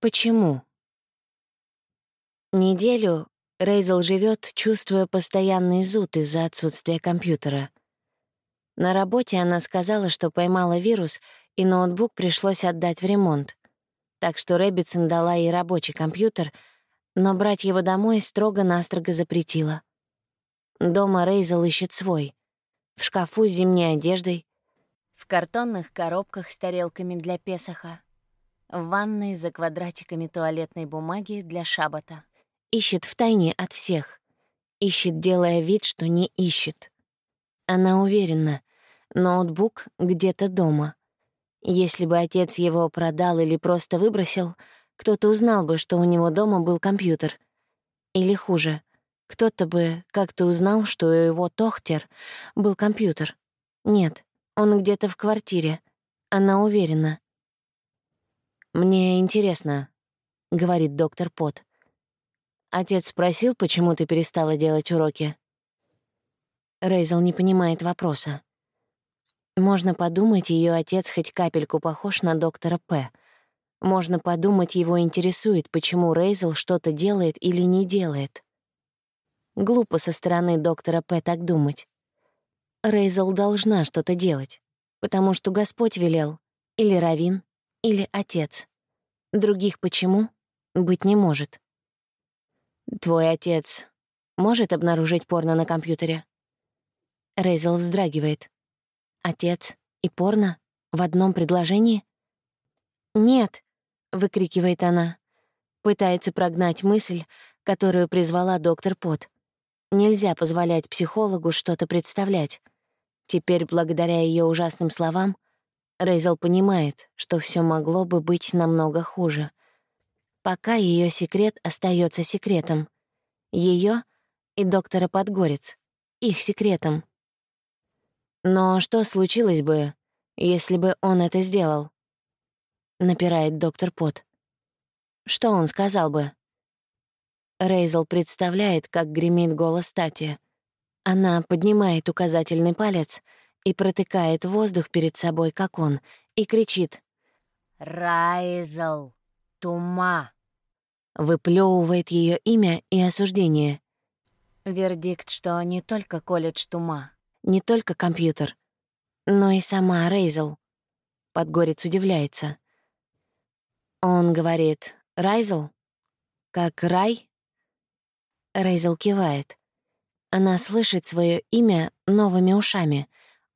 Почему? Неделю Рейзел живет, чувствуя постоянный зуд из-за отсутствия компьютера. На работе она сказала, что поймала вирус, и ноутбук пришлось отдать в ремонт. Так что Рэббитсон дала ей рабочий компьютер, но брать его домой строго-настрого запретила. Дома Рейзел ищет свой. В шкафу с зимней одеждой, в картонных коробках с тарелками для Песоха, в ванной за квадратиками туалетной бумаги для шабата. Ищет втайне от всех. Ищет, делая вид, что не ищет. Она уверена, ноутбук где-то дома. Если бы отец его продал или просто выбросил, кто-то узнал бы, что у него дома был компьютер. Или хуже, кто-то бы как-то узнал, что у его Тохтер был компьютер. Нет, он где-то в квартире. Она уверена. «Мне интересно», — говорит доктор Пот. «Отец спросил, почему ты перестала делать уроки?» Рейзел не понимает вопроса. Можно подумать, ее отец хоть капельку похож на доктора П. Можно подумать, его интересует, почему Рейзел что-то делает или не делает. Глупо со стороны доктора П так думать. Рейзел должна что-то делать, потому что Господь велел, или Равин, или Отец. Других почему быть не может. Твой отец может обнаружить порно на компьютере? Рейзел вздрагивает. Отец и порно в одном предложении? «Нет», — выкрикивает она. Пытается прогнать мысль, которую призвала доктор Пот. Нельзя позволять психологу что-то представлять. Теперь, благодаря ее ужасным словам, Рейзел понимает, что все могло бы быть намного хуже. Пока ее секрет остается секретом. Ее и доктора Подгорец. Их секретом. Но что случилось бы, если бы он это сделал? Напирает доктор Пот. Что он сказал бы? Рейзел представляет, как гремит голос Тати — она поднимает указательный палец и протыкает воздух перед собой, как он, и кричит «Райзел! Тума!» Выплевывает ее имя и осуждение. Вердикт, что не только колледж Тума, не только компьютер, но и сама Рейзел. Подгорец удивляется. Он говорит «Райзел?» «Как рай?» Рейзел кивает. Она слышит свое имя новыми ушами,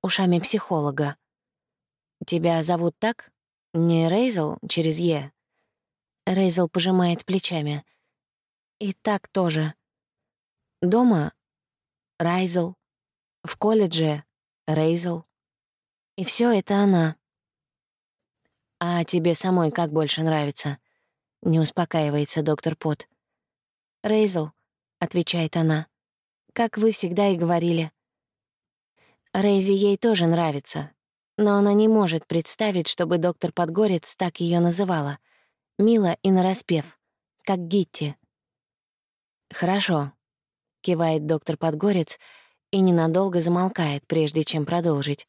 ушами психолога. «Тебя зовут так? Не Рейзел через «Е»?» Рейзел пожимает плечами. «И так тоже. Дома — Райзел. В колледже — Рейзел. И все это она. «А тебе самой как больше нравится?» — не успокаивается доктор Пот. «Рейзел», — отвечает она как вы всегда и говорили. Рейзи ей тоже нравится, но она не может представить, чтобы доктор Подгорец так ее называла. Мило и нараспев, как Гитти. «Хорошо», — кивает доктор Подгорец и ненадолго замолкает, прежде чем продолжить.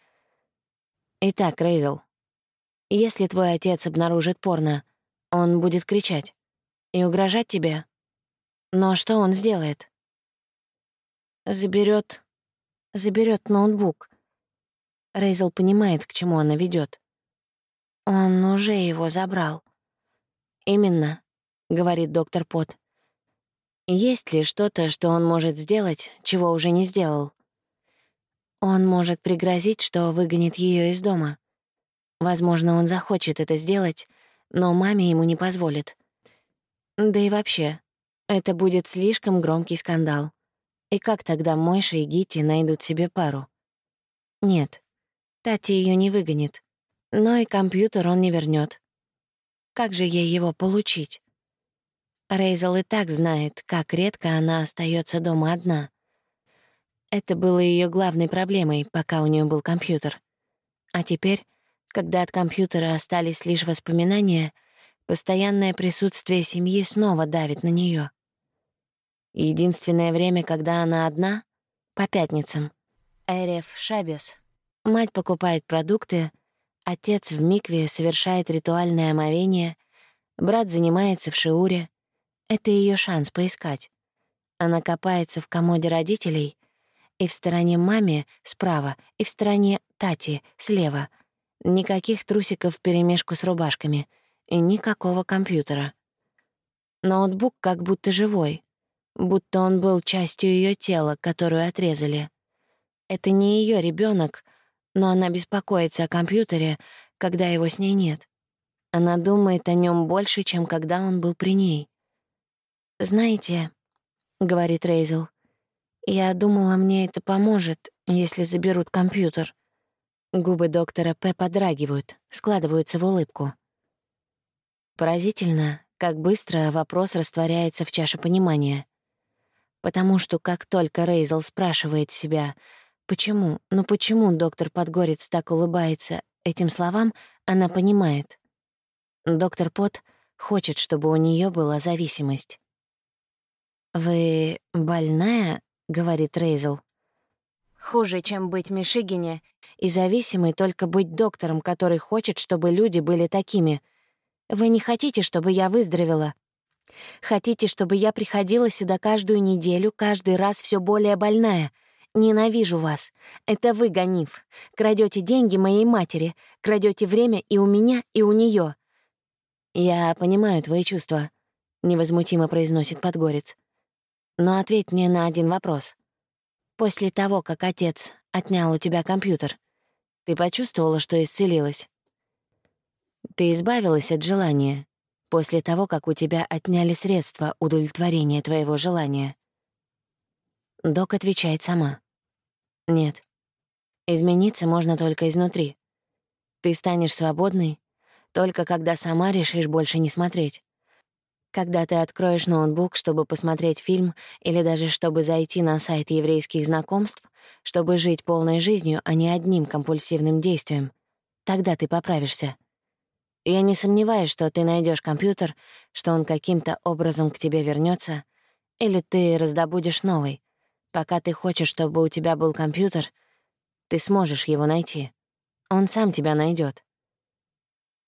«Итак, Рейзел, если твой отец обнаружит порно, он будет кричать и угрожать тебе. Но что он сделает?» Заберет, заберет ноутбук. Рейзел понимает, к чему она ведет. Он уже его забрал. Именно, говорит доктор Пот. Есть ли что-то, что он может сделать, чего уже не сделал? Он может пригрозить, что выгонит ее из дома. Возможно, он захочет это сделать, но маме ему не позволит. Да и вообще, это будет слишком громкий скандал. И как тогда Мойша и Гити найдут себе пару? Нет, Тати ее не выгонит. Но и компьютер он не вернет. Как же ей его получить? Рейзел и так знает, как редко она остается дома одна. Это было ее главной проблемой, пока у нее был компьютер. А теперь, когда от компьютера остались лишь воспоминания, постоянное присутствие семьи снова давит на нее. Единственное время, когда она одна — по пятницам. Эрев Шабес. Мать покупает продукты, отец в микве совершает ритуальное омовение, Брат занимается в Шиуре. Это ее шанс поискать. Она копается в комоде родителей, и в стороне маме справа, и в стороне Тати слева. Никаких трусиков вперемешку с рубашками. И никакого компьютера. Ноутбук как будто живой. Будто он был частью ее тела, которую отрезали. Это не ее ребенок, но она беспокоится о компьютере, когда его с ней нет. Она думает о нем больше, чем когда он был при ней. «Знаете», — говорит Рейзел, — «я думала, мне это поможет, если заберут компьютер». Губы доктора П. подрагивают, складываются в улыбку. Поразительно, как быстро вопрос растворяется в чаше понимания. Потому что как только Рейзел спрашивает себя, почему, ну почему доктор Подгорец так улыбается этим словам, она понимает. Доктор Пот хочет, чтобы у нее была зависимость. «Вы больная?» — говорит Рейзел. «Хуже, чем быть Мишигине, и зависимой только быть доктором, который хочет, чтобы люди были такими. Вы не хотите, чтобы я выздоровела? Хотите, чтобы я приходила сюда каждую неделю, каждый раз все более больная?» Ненавижу вас. Это вы, Ганиф. Крадете деньги моей матери, крадете время и у меня, и у нее. «Я понимаю твои чувства», — невозмутимо произносит Подгорец. «Но ответь мне на один вопрос. После того, как отец отнял у тебя компьютер, ты почувствовала, что исцелилась? Ты избавилась от желания после того, как у тебя отняли средства удовлетворения твоего желания?» Док отвечает сама. «Нет. Измениться можно только изнутри. Ты станешь свободной, только когда сама решишь больше не смотреть. Когда ты откроешь ноутбук, чтобы посмотреть фильм или даже чтобы зайти на сайт еврейских знакомств, чтобы жить полной жизнью, а не одним компульсивным действием, тогда ты поправишься. Я не сомневаюсь, что ты найдешь компьютер, что он каким-то образом к тебе вернется, или ты раздобудешь новый. Пока ты хочешь, чтобы у тебя был компьютер, ты сможешь его найти. Он сам тебя найдет.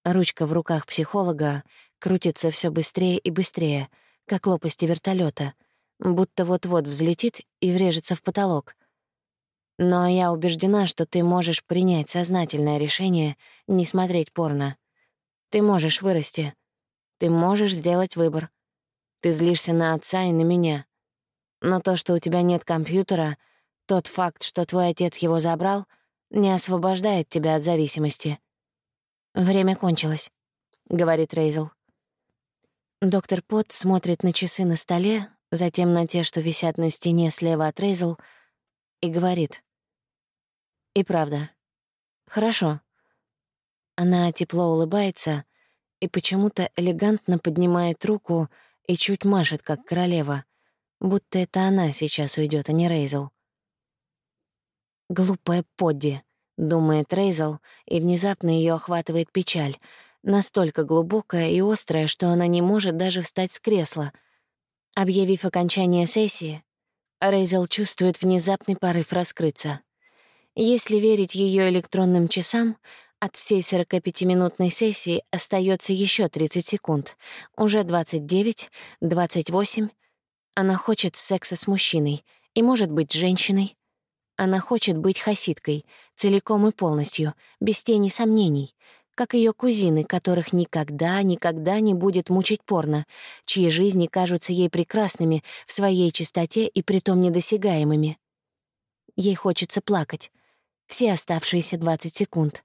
Ручка в руках психолога крутится все быстрее и быстрее, как лопасти вертолета, будто вот-вот взлетит и врежется в потолок. Но я убеждена, что ты можешь принять сознательное решение не смотреть порно. Ты можешь вырасти. Ты можешь сделать выбор. Ты злишься на отца и на меня. Но то, что у тебя нет компьютера, тот факт, что твой отец его забрал, не освобождает тебя от зависимости. «Время кончилось», — говорит Рейзел. Доктор Пот смотрит на часы на столе, затем на те, что висят на стене слева от Рейзел, и говорит. «И правда. Хорошо». Она тепло улыбается и почему-то элегантно поднимает руку и чуть машет, как королева, будто это она сейчас уйдет, а не Рейзел. Глупая Подди. — думает Рейзел, и внезапно ее охватывает печаль, настолько глубокая и острая, что она не может даже встать с кресла. Объявив окончание сессии, Рейзел чувствует внезапный порыв раскрыться. Если верить ее электронным часам, от всей 45-минутной сессии остается еще 30 секунд. Уже 29, 28. Она хочет секса с мужчиной и может быть женщиной. Она хочет быть хасидкой, целиком и полностью, без тени сомнений, как ее кузины, которых никогда, никогда не будет мучить порно, чьи жизни кажутся ей прекрасными в своей чистоте и притом недосягаемыми. Ей хочется плакать. Все оставшиеся 20 секунд.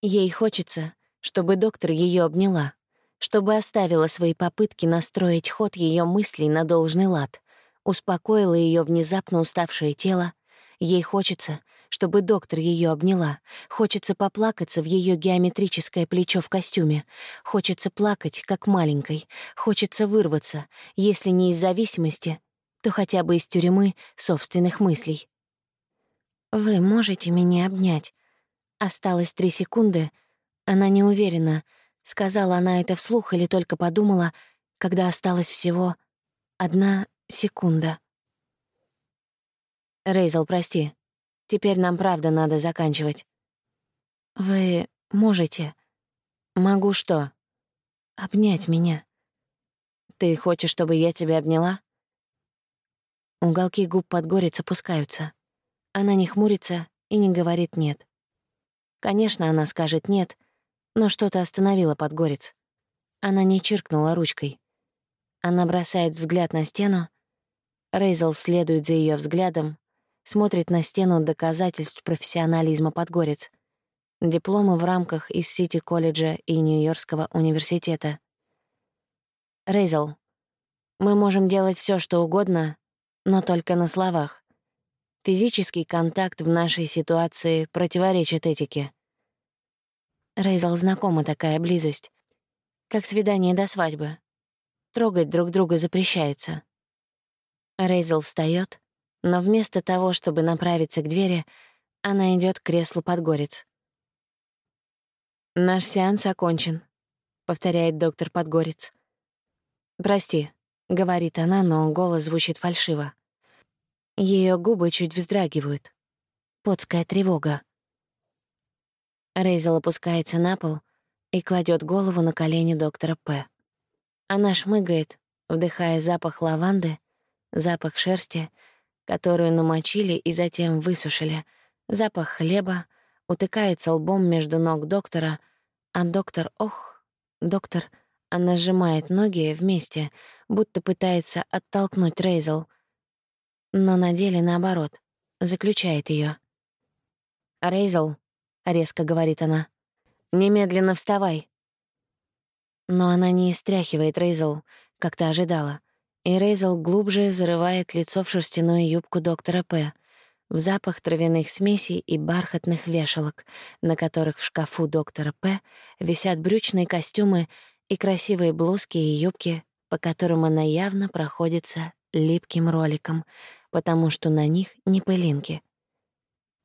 Ей хочется, чтобы доктор ее обняла, чтобы оставила свои попытки настроить ход ее мыслей на должный лад, успокоила ее внезапно уставшее тело, Ей хочется, чтобы доктор ее обняла. Хочется поплакаться в ее геометрическое плечо в костюме. Хочется плакать, как маленькой. Хочется вырваться, если не из зависимости, то хотя бы из тюрьмы собственных мыслей. «Вы можете меня обнять?» Осталось три секунды. Она не уверена, сказала она это вслух или только подумала, когда осталось всего одна секунда. Рейзел, прости. Теперь нам правда надо заканчивать. Вы можете? Могу что? Обнять меня. Ты хочешь, чтобы я тебя обняла? Уголки губ Подгорец опускаются. Она не хмурится и не говорит «нет». Конечно, она скажет «нет», но что-то остановило Подгорец. Она не чиркнула ручкой. Она бросает взгляд на стену. Рейзел следует за ее взглядом, смотрит на стену доказательств профессионализма Подгорец. Дипломы в рамках из Сити-колледжа и Нью-Йоркского университета. Рейзел, мы можем делать все, что угодно, но только на словах. Физический контакт в нашей ситуации противоречит этике. Рейзел знакома такая близость, как свидание до свадьбы. Трогать друг друга запрещается. Рейзел встает, но вместо того, чтобы направиться к двери, она идет к креслу под горец. «Наш сеанс окончен», — повторяет доктор Подгорец. «Прости», — говорит она, но голос звучит фальшиво. Ее губы чуть вздрагивают. Подская тревога. Рейзел опускается на пол и кладет голову на колени доктора П. Она шмыгает, вдыхая запах лаванды, запах шерсти, которую намочили и затем высушили, запах хлеба, утыкается лбом между ног доктора, а доктор, ох, доктор, она сжимает ноги вместе, будто пытается оттолкнуть Рейзел — но на деле наоборот, заключает ее. «Рейзел», — резко говорит она, — «немедленно вставай». Но она не стряхивает Рейзел, как ты ожидала, и Рейзел глубже зарывает лицо в шерстяную юбку доктора П., в запах травяных смесей и бархатных вешалок, на которых в шкафу доктора П. висят брючные костюмы и красивые блузки и юбки, по которым она явно проходится липким роликом, потому что на них не пылинки.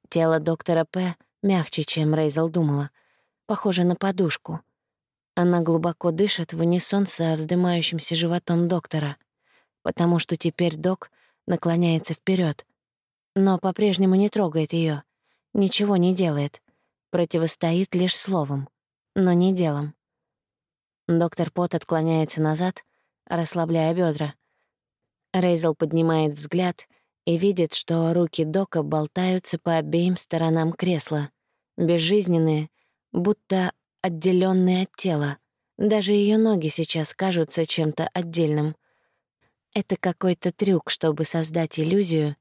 Тело доктора П. мягче, чем Рейзел думала, похоже на подушку. Она глубоко дышит в унисон со вздымающимся животом доктора, потому что теперь док наклоняется вперед, но по-прежнему не трогает ее, ничего не делает, противостоит лишь словом, но не делом. Доктор Пот отклоняется назад, расслабляя бедра. Рейзел поднимает взгляд и видит, что руки Дока болтаются по обеим сторонам кресла, безжизненные, будто отделенные от тела. Даже ее ноги сейчас кажутся чем-то отдельным. Это какой-то трюк, чтобы создать иллюзию,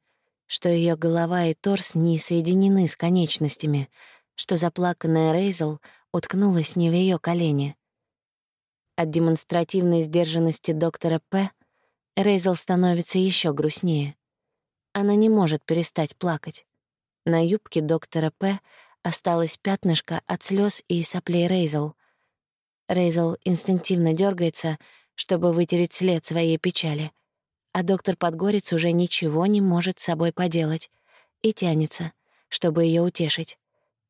что ее голова и торс не соединены с конечностями, что заплаканная Рейзел уткнулась не в ее колени. От демонстративной сдержанности доктора П. Рейзел становится еще грустнее. Она не может перестать плакать. На юбке доктора П. осталось пятнышко от слез и соплей Рейзел. Рейзел инстинктивно дергается, чтобы вытереть след своей печали. А доктор Подгорец уже ничего не может с собой поделать и тянется, чтобы ее утешить.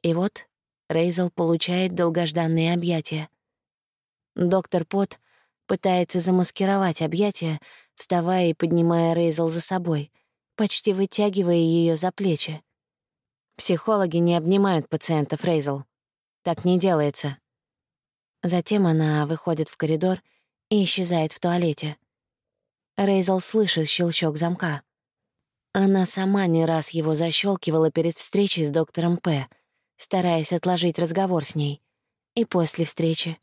И вот Рейзел получает долгожданные объятия. Доктор Пот пытается замаскировать объятия, вставая и поднимая Рейзел за собой — почти вытягивая ее за плечи. Психологи не обнимают пациентов, Рейзел. Так не делается. Затем она выходит в коридор и исчезает в туалете. Рейзел слышит щелчок замка. Она сама не раз его защелкивала перед встречей с доктором П., стараясь отложить разговор с ней. И после встречи,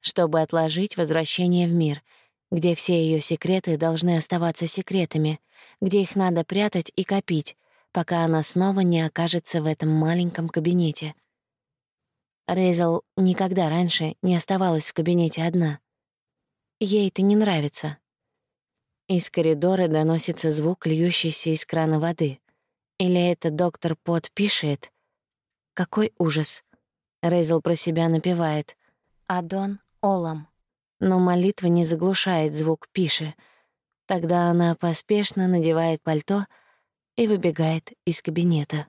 чтобы отложить возвращение в мир, где все ее секреты должны оставаться секретами — где их надо прятать и копить, пока она снова не окажется в этом маленьком кабинете. Рейзел никогда раньше не оставалась в кабинете одна. Ей это не нравится. Из коридора доносится звук, льющийся из крана воды. Или это доктор Пот пишет? Какой ужас. Рейзел про себя напевает. «Адон Олам». Но молитва не заглушает звук «пиши», Тогда она поспешно надевает пальто и выбегает из кабинета.